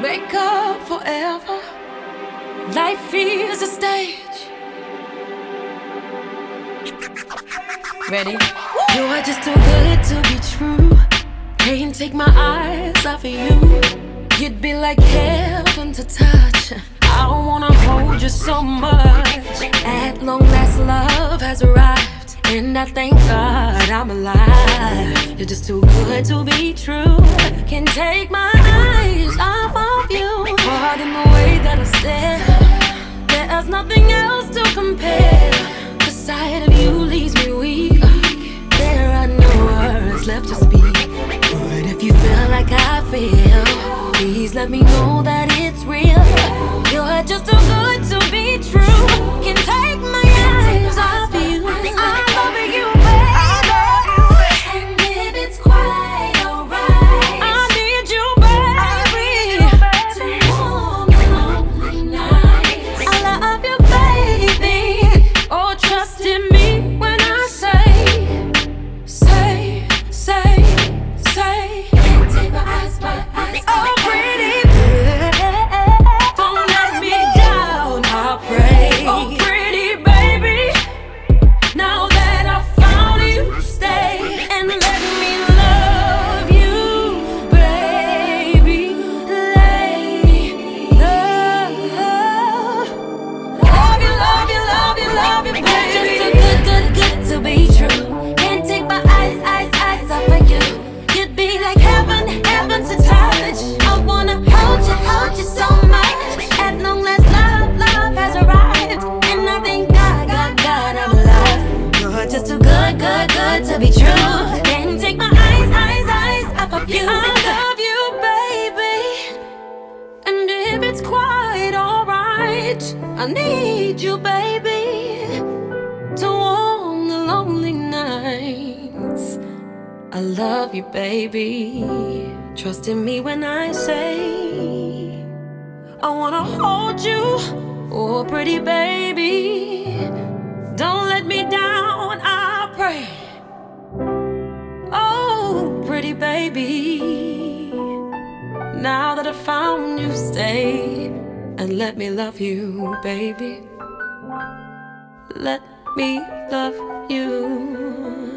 make up forever. Life is a stage. Ready? You are just too good to be true. Can't take my eyes off of you. You'd be like heaven to touch. I don't wanna hold you so much. At long last, love has arrived. And I thank God I'm alive. You're just too good to be true. Can't take my eyes off of you. Hard in the way that I stare. There's nothing else to compare. The sight of you leaves me weak. There are no words left to speak. But if you feel like I feel, please let me know that I need you, baby, to warm the lonely nights. I love you, baby. Trust in me when I say, I wanna hold you, oh, pretty baby. Don't let me down, I pray. Oh, pretty baby. Now that I found you, stay and let me love you, baby. Let me love you.